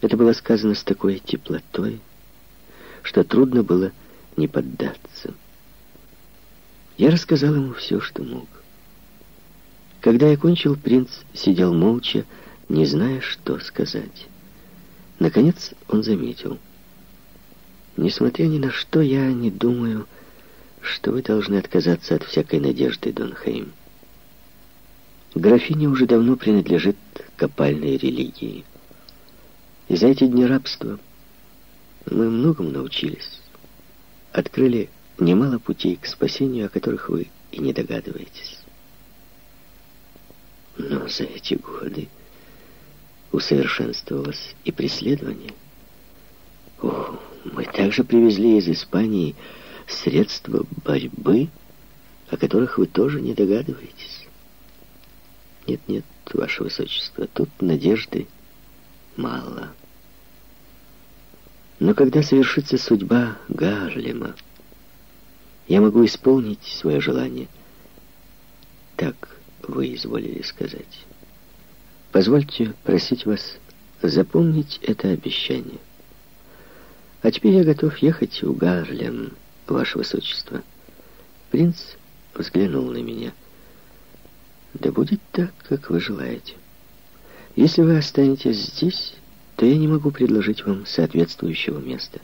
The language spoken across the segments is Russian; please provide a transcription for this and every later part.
Это было сказано с такой теплотой, что трудно было не поддаться. Я рассказал ему все, что мог. Когда я кончил, принц сидел молча, не зная, что сказать. Наконец он заметил. «Несмотря ни на что, я не думаю, что вы должны отказаться от всякой надежды, Дон Хейм. Графиня уже давно принадлежит к опальной религии. И за эти дни рабства мы многому научились. Открыли немало путей к спасению, о которых вы и не догадываетесь. Но за эти годы усовершенствовалось и преследование. О, мы также привезли из Испании средства борьбы, о которых вы тоже не догадываетесь. Нет, нет, ваше высочество, тут надежды мало. Но когда совершится судьба Гарлема, я могу исполнить свое желание. Так вы изволили сказать. Позвольте просить вас запомнить это обещание. А теперь я готов ехать в Гарлем, ваше высочество. Принц взглянул на меня. Да будет так, как вы желаете. Если вы останетесь здесь, то я не могу предложить вам соответствующего места.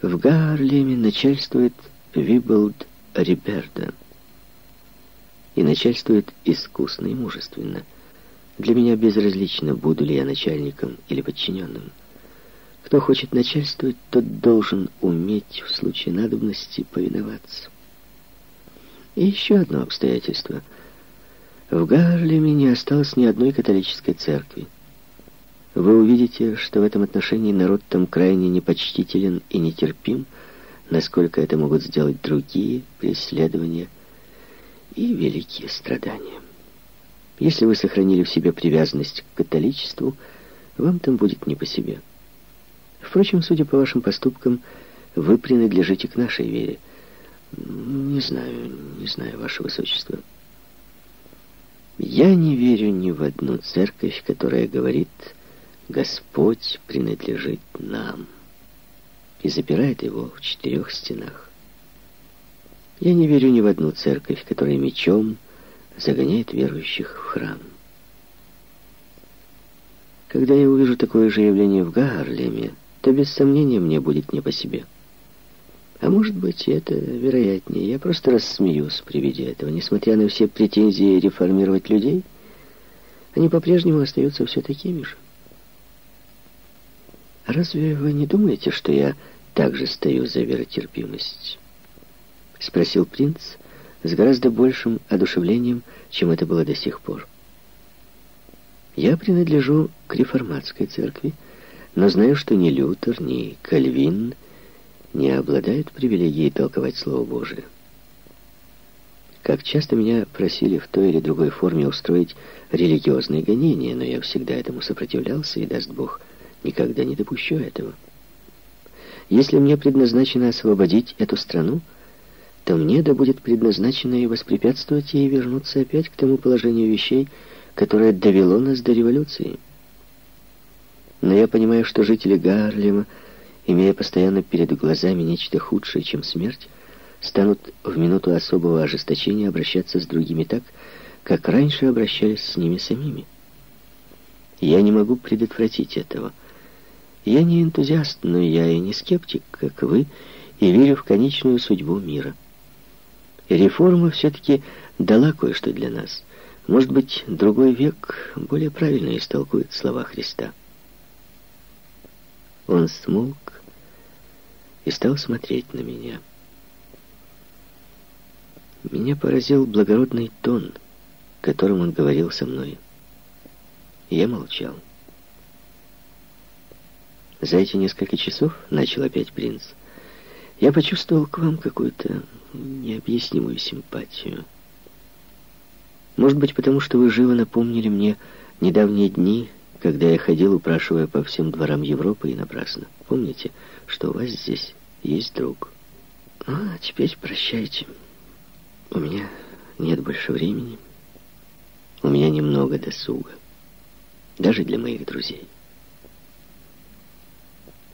В Гарлеме начальствует Виболд Риперда и начальствует искусно и мужественно. Для меня безразлично, буду ли я начальником или подчиненным. Кто хочет начальствовать, тот должен уметь в случае надобности повиноваться. И еще одно обстоятельство. В Гарлеме не осталось ни одной католической церкви. Вы увидите, что в этом отношении народ там крайне непочтителен и нетерпим, насколько это могут сделать другие преследования – и великие страдания. Если вы сохранили в себе привязанность к католичеству, вам там будет не по себе. Впрочем, судя по вашим поступкам, вы принадлежите к нашей вере. Не знаю, не знаю, ваше высочество. Я не верю ни в одну церковь, которая говорит «Господь принадлежит нам» и запирает его в четырех стенах. Я не верю ни в одну церковь, которая мечом загоняет верующих в храм. Когда я увижу такое же явление в Гарлеме, то без сомнения мне будет не по себе. А может быть, это вероятнее. Я просто рассмеюсь при виде этого. Несмотря на все претензии реформировать людей, они по-прежнему остаются все такими же. Разве вы не думаете, что я также стою за веротерпимость? — спросил принц с гораздо большим одушевлением, чем это было до сих пор. «Я принадлежу к реформатской церкви, но знаю, что ни Лютер, ни Кальвин не обладают привилегией толковать Слово Божие. Как часто меня просили в той или другой форме устроить религиозные гонения, но я всегда этому сопротивлялся, и, даст Бог, никогда не допущу этого. Если мне предназначено освободить эту страну, то мне да будет предназначено и воспрепятствовать ей вернуться опять к тому положению вещей, которое довело нас до революции. Но я понимаю, что жители Гарлема, имея постоянно перед глазами нечто худшее, чем смерть, станут в минуту особого ожесточения обращаться с другими так, как раньше обращались с ними самими. Я не могу предотвратить этого. Я не энтузиаст, но я и не скептик, как вы, и верю в конечную судьбу мира. Реформа все-таки дала кое-что для нас. Может быть, другой век более правильно истолкует слова Христа. Он смолк и стал смотреть на меня. Меня поразил благородный тон, которым он говорил со мной. Я молчал. За эти несколько часов, начал опять принц, я почувствовал к вам какую-то необъяснимую симпатию. Может быть, потому что вы живо напомнили мне недавние дни, когда я ходил, упрашивая по всем дворам Европы, и напрасно. Помните, что у вас здесь есть друг? А, теперь прощайте. У меня нет больше времени. У меня немного досуга. Даже для моих друзей.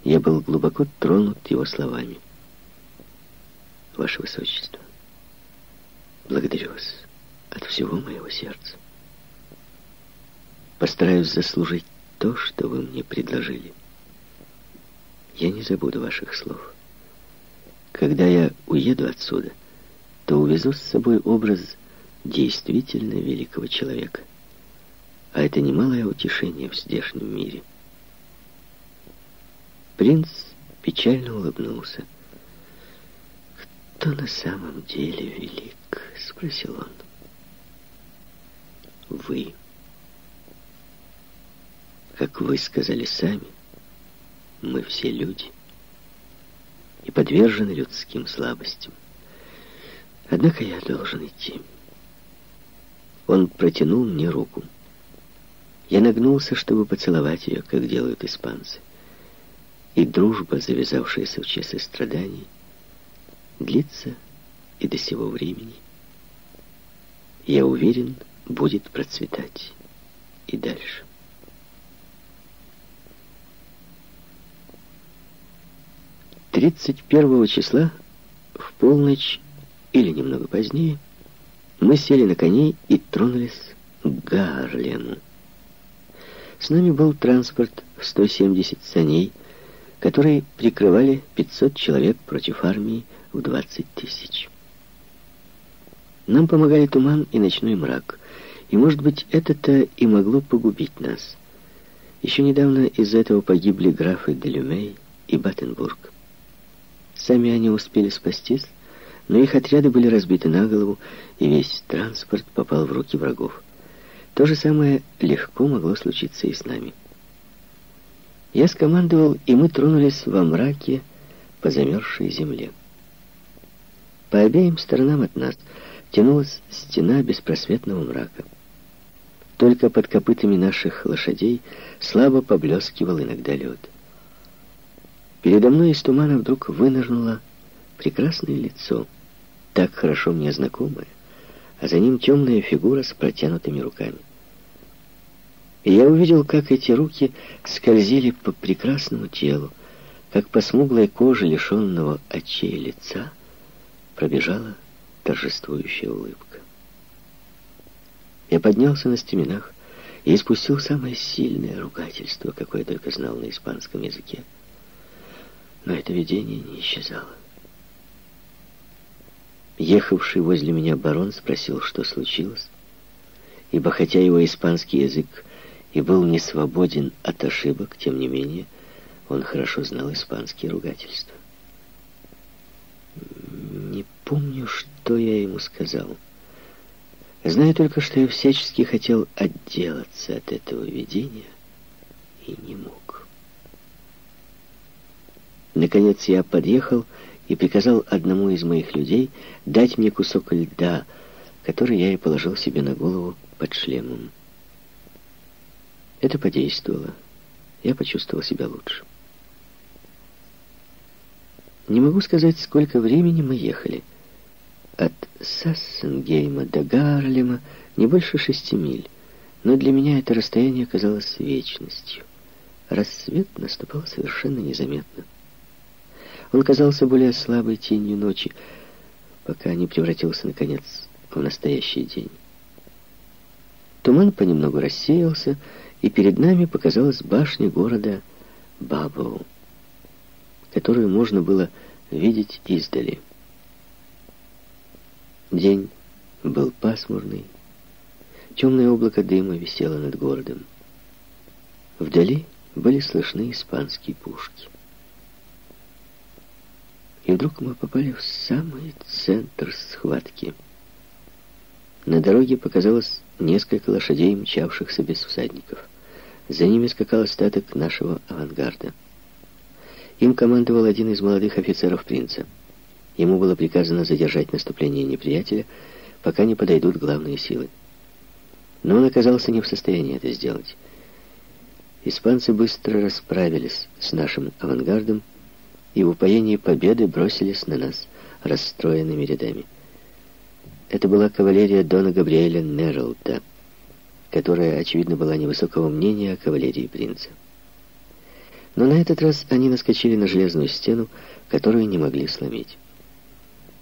Я был глубоко тронут его словами. Ваше Высочество, благодарю вас от всего моего сердца. Постараюсь заслужить то, что вы мне предложили. Я не забуду ваших слов. Когда я уеду отсюда, то увезу с собой образ действительно великого человека. А это немалое утешение в здешнем мире. Принц печально улыбнулся. «Кто на самом деле велик?» — спросил он. «Вы. Как вы сказали сами, мы все люди и подвержены людским слабостям. Однако я должен идти». Он протянул мне руку. Я нагнулся, чтобы поцеловать ее, как делают испанцы. И дружба, завязавшаяся в часы страданий, длится и до сего времени. Я уверен, будет процветать и дальше. Тридцать первого числа в полночь или немного позднее мы сели на коней и тронулись к Гарлему. С нами был транспорт в 170 саней, которые прикрывали 500 человек против армии в 20 тысяч. Нам помогали туман и ночной мрак, и, может быть, это-то и могло погубить нас. Еще недавно из-за этого погибли графы Делюмей и Баттенбург. Сами они успели спастись, но их отряды были разбиты на голову, и весь транспорт попал в руки врагов. То же самое легко могло случиться и с нами. Я скомандовал, и мы тронулись во мраке по замерзшей земле. По обеим сторонам от нас тянулась стена беспросветного мрака. Только под копытами наших лошадей слабо поблескивал иногда лед. Передо мной из тумана вдруг вынырнуло прекрасное лицо, так хорошо мне знакомое, а за ним темная фигура с протянутыми руками. И я увидел, как эти руки скользили по прекрасному телу, как по смуглой коже лишенного очей лица пробежала торжествующая улыбка. Я поднялся на стеменах и испустил самое сильное ругательство, какое только знал на испанском языке. Но это видение не исчезало. Ехавший возле меня барон спросил, что случилось, ибо хотя его испанский язык и был не свободен от ошибок, тем не менее он хорошо знал испанские ругательства. Не помню, что я ему сказал. Знаю только, что я всячески хотел отделаться от этого видения и не мог. Наконец я подъехал и приказал одному из моих людей дать мне кусок льда, который я и положил себе на голову под шлемом. Это подействовало. Я почувствовал себя лучше. Не могу сказать, сколько времени мы ехали. От Сассенгейма до Гарлема не больше шести миль, но для меня это расстояние казалось вечностью. Рассвет наступал совершенно незаметно. Он казался более слабой тенью ночи, пока не превратился, наконец, в настоящий день. Туман понемногу рассеялся, и перед нами показалась башня города Бабоу, которую можно было видеть издали. День был пасмурный, темное облако дыма висело над городом. Вдали были слышны испанские пушки. И вдруг мы попали в самый центр схватки. На дороге показалось несколько лошадей, мчавшихся без всадников. За ними скакал остаток нашего авангарда. Им командовал один из молодых офицеров принца. Ему было приказано задержать наступление неприятеля, пока не подойдут главные силы. Но он оказался не в состоянии это сделать. Испанцы быстро расправились с нашим авангардом и в упоении победы бросились на нас расстроенными рядами. Это была кавалерия Дона Габриэля Нерролта, которая, очевидно, была невысокого мнения о кавалерии принца. Но на этот раз они наскочили на железную стену, которую не могли сломить.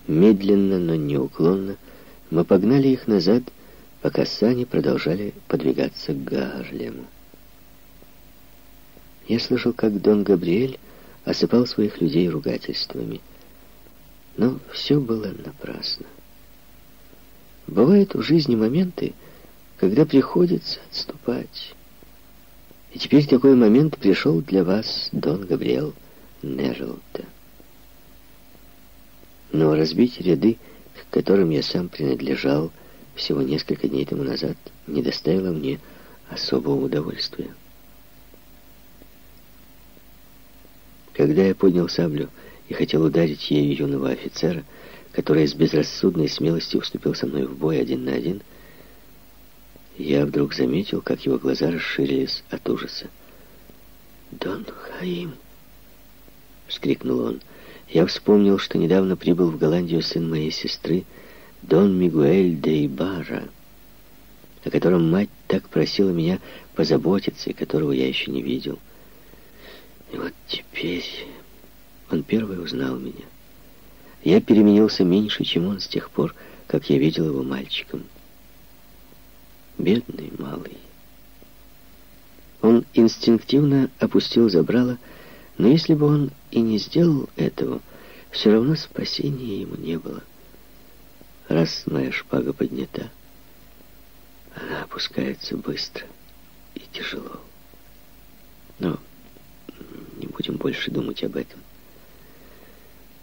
Медленно, но неуклонно мы погнали их назад, пока сани продолжали подвигаться к Гарлему. Я слышал, как Дон Габриэль осыпал своих людей ругательствами. Но все было напрасно. Бывают в жизни моменты, когда приходится отступать. И теперь такой момент пришел для вас, Дон Габриэл Нерролта. Но разбить ряды, к которым я сам принадлежал всего несколько дней тому назад, не доставило мне особого удовольствия. Когда я поднял саблю и хотел ударить ею юного офицера, который с безрассудной смелостью вступил со мной в бой один на один, я вдруг заметил, как его глаза расширились от ужаса. «Дон Хаим!» — вскрикнул он. Я вспомнил, что недавно прибыл в Голландию сын моей сестры, Дон Мигуэль де Ибара, о котором мать так просила меня позаботиться, и которого я еще не видел. И вот теперь он первый узнал меня. Я переменился меньше, чем он с тех пор, как я видел его мальчиком. Бедный малый. Он инстинктивно опустил забрало, но если бы он и не сделал этого, все равно спасения ему не было. Раз моя шпага поднята, она опускается быстро и тяжело. Но не будем больше думать об этом.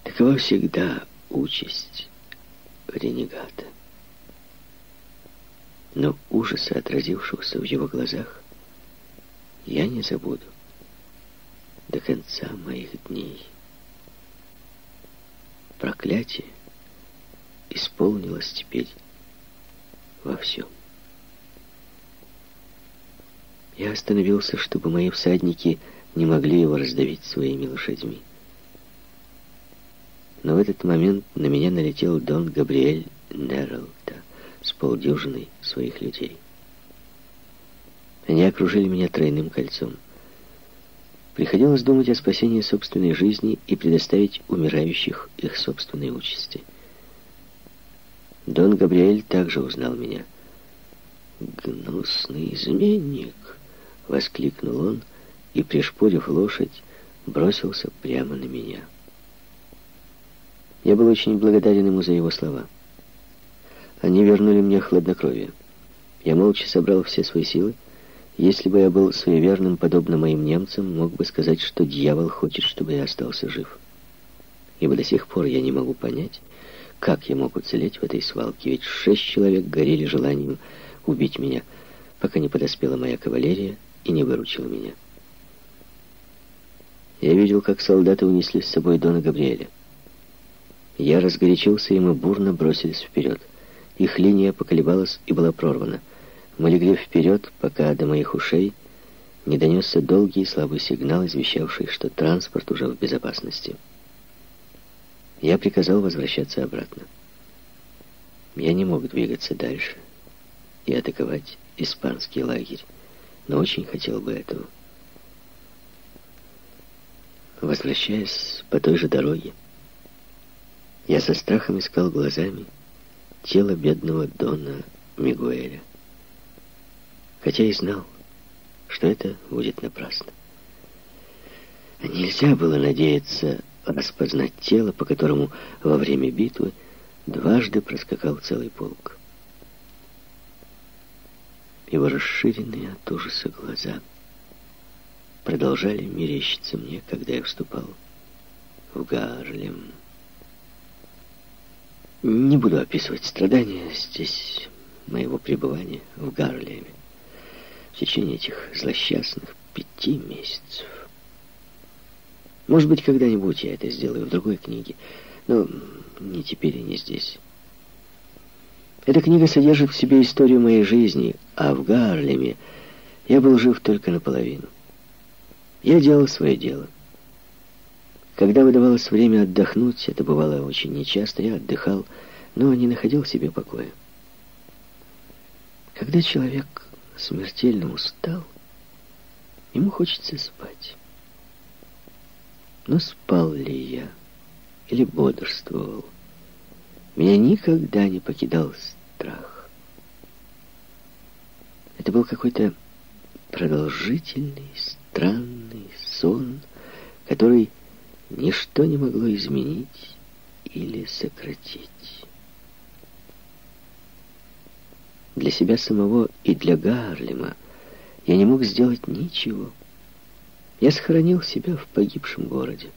Такова всегда участь ренегата. Но ужаса, отразившегося в его глазах, я не забуду до конца моих дней. Проклятие исполнилось теперь во всем. Я остановился, чтобы мои всадники не могли его раздавить своими лошадьми. Но в этот момент на меня налетел Дон Габриэль Нерролта с полдюжиной своих людей. Они окружили меня тройным кольцом. Приходилось думать о спасении собственной жизни и предоставить умирающих их собственной участи. Дон Габриэль также узнал меня. «Гнусный изменник!» — воскликнул он и, пришпорив лошадь, бросился прямо на меня. Я был очень благодарен ему за его слова. Они вернули мне хладнокровие. Я молча собрал все свои силы. Если бы я был суеверным, подобно моим немцам, мог бы сказать, что дьявол хочет, чтобы я остался жив. Ибо до сих пор я не могу понять, как я мог уцелеть в этой свалке, ведь шесть человек горели желанием убить меня, пока не подоспела моя кавалерия и не выручила меня. Я видел, как солдаты унесли с собой Дона Габриэля. Я разгорячился, и мы бурно бросились вперед. Их линия поколебалась и была прорвана. Мы легли вперед, пока до моих ушей не донесся долгий и слабый сигнал, извещавший, что транспорт уже в безопасности. Я приказал возвращаться обратно. Я не мог двигаться дальше и атаковать испанский лагерь, но очень хотел бы этого. Возвращаясь по той же дороге, я со страхом искал глазами тело бедного Дона Мигуэля, хотя и знал, что это будет напрасно. Нельзя было надеяться распознать тело, по которому во время битвы дважды проскакал целый полк. Его расширенные от ужаса глаза — продолжали мерещиться мне, когда я вступал в Гарлем. Не буду описывать страдания здесь моего пребывания в Гарлеме в течение этих злосчастных пяти месяцев. Может быть, когда-нибудь я это сделаю в другой книге, но не теперь и не здесь. Эта книга содержит в себе историю моей жизни, а в Гарлеме я был жив только наполовину. Я делал свое дело. Когда выдавалось время отдохнуть, это бывало очень нечасто, я отдыхал, но не находил себе покоя. Когда человек смертельно устал, ему хочется спать. Но спал ли я или бодрствовал? Меня никогда не покидал страх. Это был какой-то продолжительный, странный сон, который ничто не могло изменить или сократить. Для себя самого и для Гарлема я не мог сделать ничего. Я сохранил себя в погибшем городе.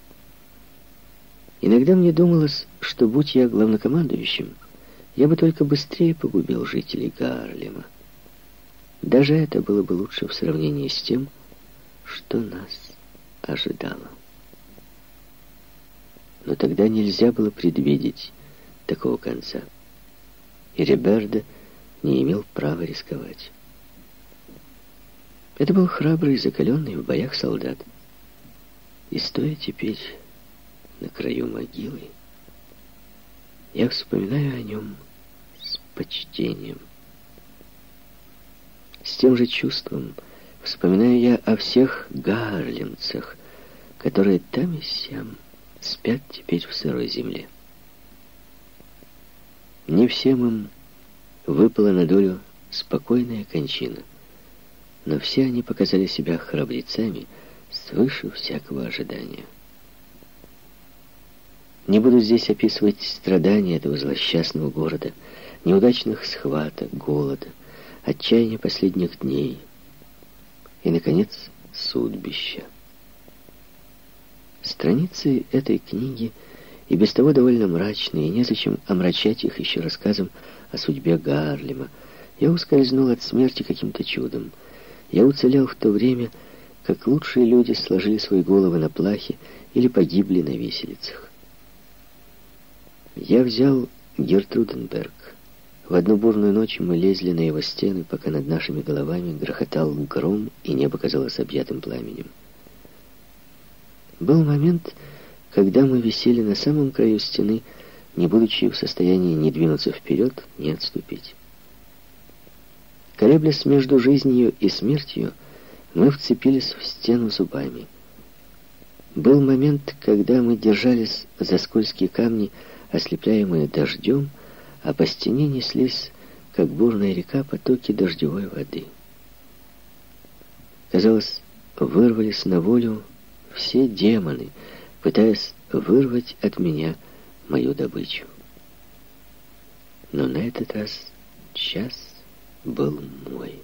Иногда мне думалось, что будь я главнокомандующим, я бы только быстрее погубил жителей Гарлема. Даже это было бы лучше в сравнении с тем, что нас ожидало. Но тогда нельзя было предвидеть такого конца. И Реберда не имел права рисковать. Это был храбрый, закаленный в боях солдат. И стоя теперь на краю могилы, я вспоминаю о нем с почтением. С тем же чувством вспоминаю я о всех гарлемцах, которые там и сям спят теперь в сырой земле. Не всем им выпала на долю спокойная кончина, но все они показали себя храбрецами свыше всякого ожидания. Не буду здесь описывать страдания этого злосчастного города, неудачных схваток, голода, отчаяния последних дней и, наконец, судьбища. Страницы этой книги и без того довольно мрачные, и незачем омрачать их еще рассказом о судьбе Гарлема. Я ускользнул от смерти каким-то чудом. Я уцелел в то время, как лучшие люди сложили свои головы на плахе или погибли на виселицах. Я взял Гертруденберг. В одну бурную ночь мы лезли на его стены, пока над нашими головами грохотал гром, и небо казалось объятым пламенем. Был момент, когда мы висели на самом краю стены, не будучи в состоянии ни двинуться вперед, ни отступить. Колеблясь между жизнью и смертью, мы вцепились в стену зубами. Был момент, когда мы держались за скользкие камни, ослепляемые дождем, а по стене неслись, как бурная река, потоки дождевой воды. Казалось, вырвались на волю все демоны, пытаясь вырвать от меня мою добычу. Но на этот раз час был мой.